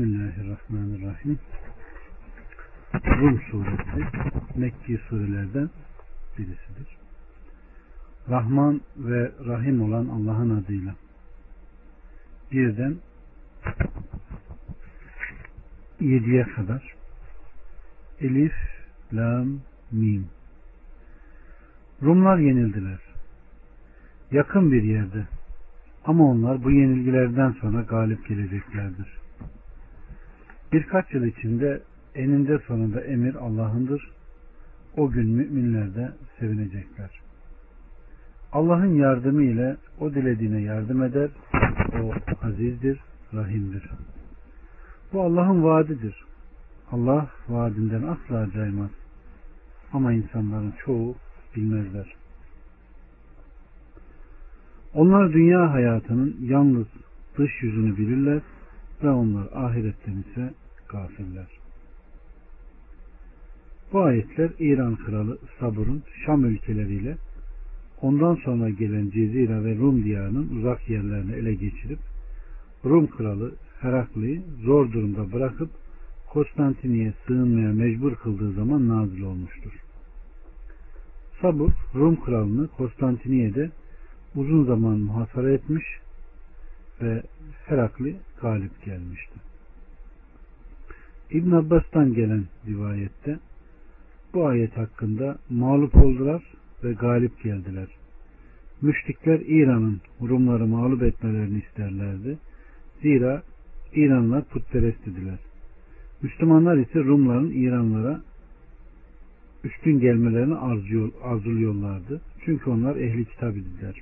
Bismillahirrahmanirrahim. Rum suresi Mekki surelerden birisidir. Rahman ve Rahim olan Allah'ın adıyla. Birden yediye kadar Elif, Lam, Mim. Rumlar yenildiler. Yakın bir yerde. Ama onlar bu yenilgilerden sonra galip geleceklerdir. Birkaç yıl içinde eninde sonunda emir Allah'ındır. O gün müminler de sevinecekler. Allah'ın yardımı ile o dilediğine yardım eder. O azizdir, rahimdir. Bu Allah'ın vaadidir. Allah vaadinden asla caymaz. Ama insanların çoğu bilmezler. Onlar dünya hayatının yalnız dış yüzünü bilirler ve onlar ahiretten ise gafiller. Bu ayetler İran kralı Sabur'un Şam ülkeleriyle ondan sonra gelen Cezira ve Rum diyarının uzak yerlerini ele geçirip Rum kralı Herakli'yi zor durumda bırakıp Konstantiniye sığınmaya mecbur kıldığı zaman nazil olmuştur. Sabur Rum kralını Konstantiniye'de uzun zaman muhasara etmiş ve Herakli galip gelmişti. İbn Abbas'tan gelen rivayette bu ayet hakkında mağlup oldular ve galip geldiler. Müşrikler İran'ın Rumları mağlup etmelerini isterlerdi. Zira İranlar putperest idiler. Müslümanlar ise Rumların İranlara üstün gelmelerini arzuluyorlardı. Çünkü onlar ehli kitap idiler.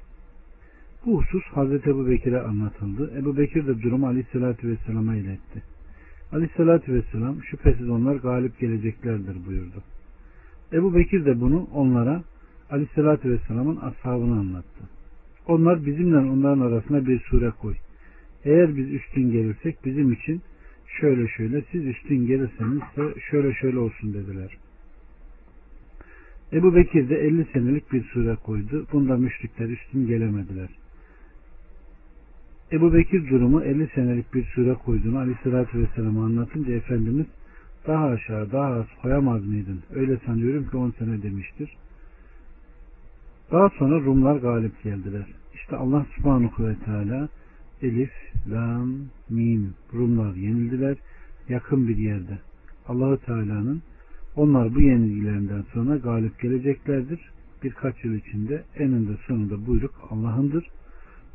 Bu husus Hazreti Ebu Bekir'e anlatıldı. Ebu Bekir de durumu Aleyhisselatü Vesselam'a iletti. Aleyhisselatü Vesselam şüphesiz onlar galip geleceklerdir buyurdu. Ebu Bekir de bunu onlara Aleyhisselatü Vesselam'ın ashabına anlattı. Onlar bizimle onların arasına bir sure koy. Eğer biz üstün gelirsek bizim için şöyle şöyle siz üstün gelirseniz ise şöyle şöyle olsun dediler. Ebu Bekir de 50 senelik bir sure koydu. Bunda müşrikler üstün gelemediler. Ebu Bekir durumu 50 senelik bir süre koyduğunu Aleyhisselatü Vesselam'a anlatınca Efendimiz daha aşağı daha az koyamaz mıydın? Öyle sanıyorum ki 10 sene demiştir. Daha sonra Rumlar galip geldiler. İşte Allah subhanahu ve teala Elif, Lam, Mim Rumlar yenildiler yakın bir yerde. Allahu Teala'nın onlar bu yenilgilerinden sonra galip geleceklerdir. Birkaç yıl içinde eninde sonunda buyruk Allah'ındır.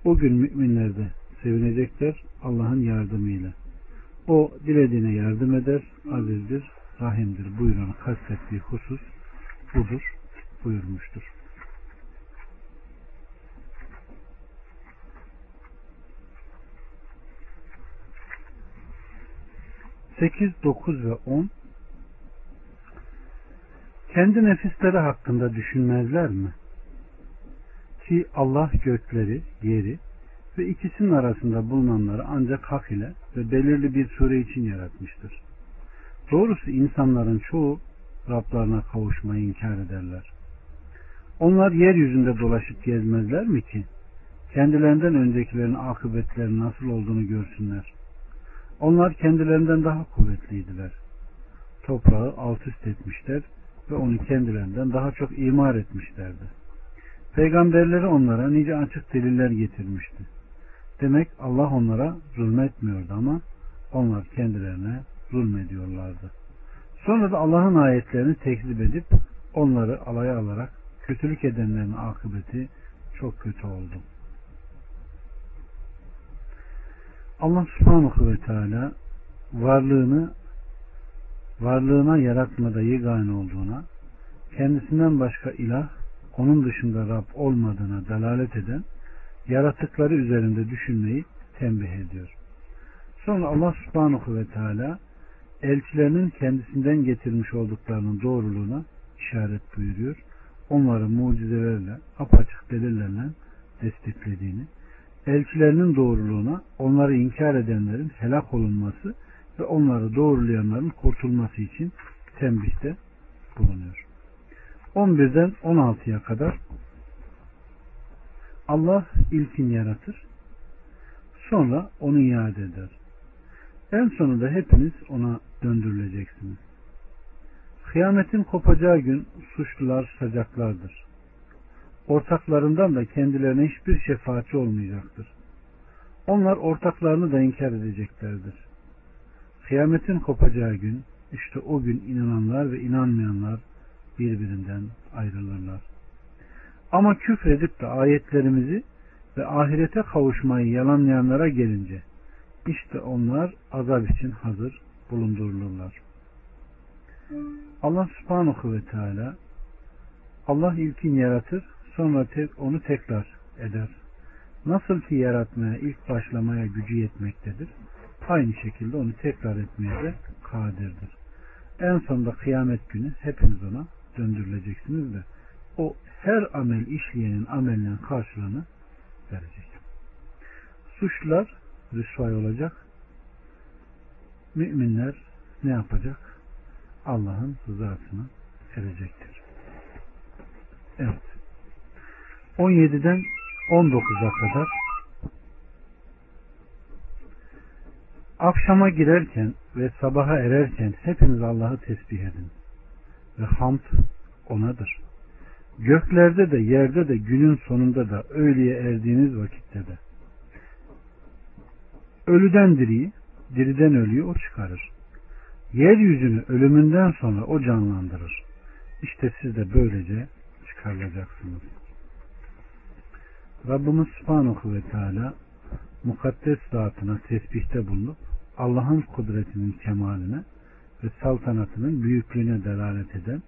O gün müminler de sevinecekler Allah'ın yardımıyla. O dilediğine yardım eder, azizdir, rahimdir buyuran kastettiği husus budur buyurmuştur. Sekiz, dokuz ve on kendi nefisleri hakkında düşünmezler mi? Ki Allah gökleri, yeri ve ikisinin arasında bulunanları ancak hak ile ve belirli bir sure için yaratmıştır. Doğrusu insanların çoğu Rablarına kavuşmayı inkar ederler. Onlar yeryüzünde dolaşıp gezmezler mi ki? Kendilerinden öncekilerin akıbetleri nasıl olduğunu görsünler. Onlar kendilerinden daha kuvvetliydiler. Toprağı alt üst etmişler ve onu kendilerinden daha çok imar etmişlerdi. Peygamberleri onlara nice açık deliller getirmişti. Demek Allah onlara zulmetmiyordu ama onlar kendilerine zulmediyorlardı. Sonra da Allah'ın ayetlerini tekzip edip onları alaya alarak kötülük edenlerin akıbeti çok kötü oldu. Allah subhanahu ve teala varlığını varlığına yaratmada yegane olduğuna kendisinden başka ilah onun dışında Rab olmadığına delalet eden yaratıkları üzerinde düşünmeyi tembih ediyor. Sonra Allah subhanahu ve teala elçilerinin kendisinden getirmiş olduklarının doğruluğuna işaret buyuruyor. Onları mucizelerle, apaçık delillerle desteklediğini, elçilerinin doğruluğuna onları inkar edenlerin helak olunması ve onları doğrulayanların kurtulması için tembihte bulunuyor. 11'den 16'ya kadar Allah ilkin yaratır. Sonra onu iade eder. En sonunda hepiniz ona döndürüleceksiniz. Kıyametin kopacağı gün suçlular susacaklardır. Ortaklarından da kendilerine hiçbir şefaatçi olmayacaktır. Onlar ortaklarını da inkar edeceklerdir. Kıyametin kopacağı gün işte o gün inananlar ve inanmayanlar birbirinden ayrılırlar. Ama küfredip de ayetlerimizi ve ahirete kavuşmayı yalanlayanlara gelince işte onlar azap için hazır bulundurulurlar. Allah subhanahu ve teala Allah ilkin yaratır sonra tek, onu tekrar eder. Nasıl ki yaratmaya ilk başlamaya gücü yetmektedir. Aynı şekilde onu tekrar etmeye de kadirdir. En sonunda kıyamet günü hepiniz ona döndürüleceksiniz de o her amel işleyenin amelinin karşılığını verecek. Suçlular rüsvay olacak. Müminler ne yapacak? Allah'ın rızasına erecektir. Evet. 17'den 19'a kadar akşama girerken ve sabaha ererken hepiniz Allah'ı tesbih edin. Ve hamd onadır. Göklerde de yerde de günün sonunda da öğleye erdiğiniz vakitte de. Ölüden diriyi, diriden ölüyü o çıkarır. Yeryüzünü ölümünden sonra o canlandırır. İşte siz de böylece çıkarılacaksınız. Rabbimiz Subhanahu ve Teala mukaddes zatına tesbihte bulunup Allah'ın kudretinin kemaline ve saltanatının büyüklüğüne delalet eden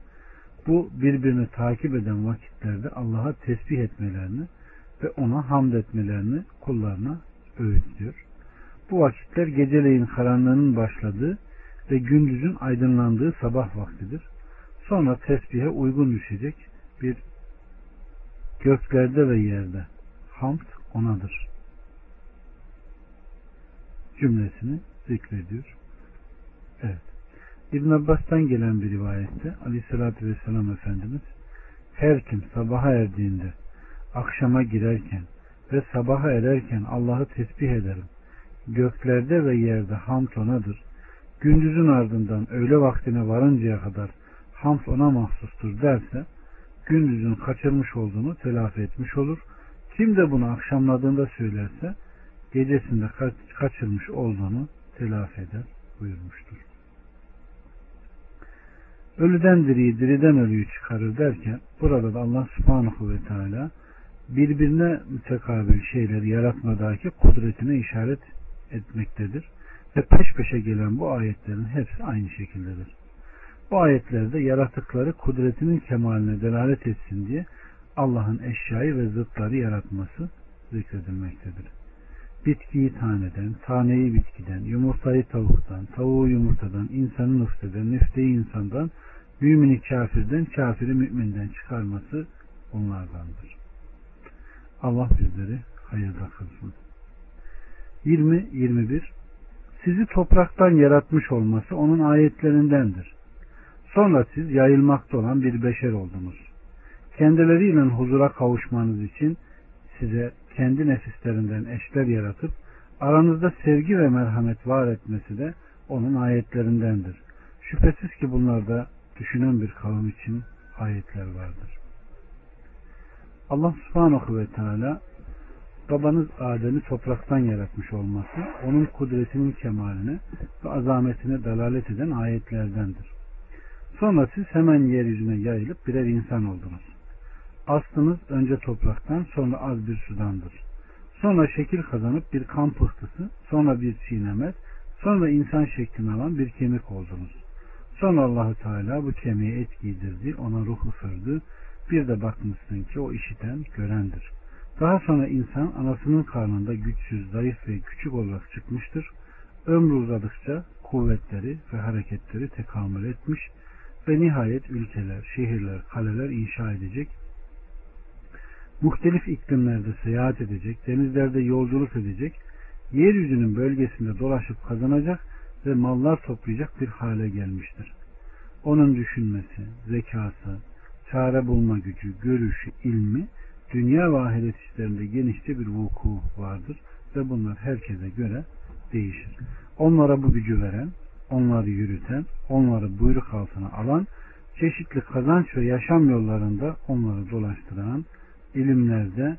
bu birbirini takip eden vakitlerde Allah'a tesbih etmelerini ve ona hamd etmelerini kullarına öğütlüyor. Bu vakitler geceleyin karanlığının başladığı ve gündüzün aydınlandığı sabah vaktidir. Sonra tesbihe uygun düşecek bir göklerde ve yerde hamd onadır. Cümlesini zikrediyor. Evet. İbn Abbas'tan gelen bir rivayette Aleyhisselatü Vesselam Efendimiz her kim sabaha erdiğinde akşama girerken ve sabaha ererken Allah'ı tesbih ederim. Göklerde ve yerde hamd onadır. Gündüzün ardından öğle vaktine varıncaya kadar hamd ona mahsustur derse gündüzün kaçırmış olduğunu telafi etmiş olur. Kim de bunu akşamladığında söylerse gecesinde kaçırmış olduğunu telafi eder buyurmuştur. Ölüden diriyi, diriden ölüyü çıkarır derken burada da Allah subhanahu ve teala birbirine mütekabil şeyleri yaratmadaki kudretine işaret etmektedir. Ve peş peşe gelen bu ayetlerin hepsi aynı şekildedir. Bu ayetlerde yaratıkları kudretinin kemaline delalet etsin diye Allah'ın eşyayı ve zıtları yaratması zikredilmektedir. Bitkiyi taneden, taneyi bitkiden, yumurtayı tavuktan, tavuğu yumurtadan, insanı nıfteden, nüfteyi insandan, mümini kafirden, kafiri müminden çıkarması onlardandır. Allah bizleri hayırda kılsın. 20-21 Sizi topraktan yaratmış olması onun ayetlerindendir. Sonra siz yayılmakta olan bir beşer oldunuz. Kendileriyle huzura kavuşmanız için size kendi nefislerinden eşler yaratıp aranızda sevgi ve merhamet var etmesi de onun ayetlerindendir. Şüphesiz ki bunlarda düşünen bir kavim için ayetler vardır. Allah subhanahu ve teala babanız Adem'i topraktan yaratmış olması onun kudretinin kemaline ve azametine dalalet eden ayetlerdendir. Sonra siz hemen yeryüzüne yayılıp birer insan oldunuz. Aslınız önce topraktan sonra az bir sudandır. Sonra şekil kazanıp bir kan pıhtısı, sonra bir çiğnemet, sonra insan şeklini alan bir kemik oldunuz. Sonra Allahu Teala bu kemiğe et giydirdi, ona ruh ısırdı. Bir de bakmışsın ki o işiten, görendir. Daha sonra insan anasının karnında güçsüz, zayıf ve küçük olarak çıkmıştır. Ömrü uzadıkça kuvvetleri ve hareketleri tekamül etmiş ve nihayet ülkeler, şehirler, kaleler inşa edecek. Muhtelif iklimlerde seyahat edecek, denizlerde yolculuk edecek, yeryüzünün bölgesinde dolaşıp kazanacak ve mallar toplayacak bir hale gelmiştir. Onun düşünmesi, zekası, çare bulma gücü, görüşü, ilmi, dünya ve ahiret işlerinde genişçe bir vuku vardır ve bunlar herkese göre değişir. onlara bu gücü veren, onları yürüten, onları buyruk altına alan, çeşitli kazanç ve yaşam yollarında onları dolaştıran, ilimlerde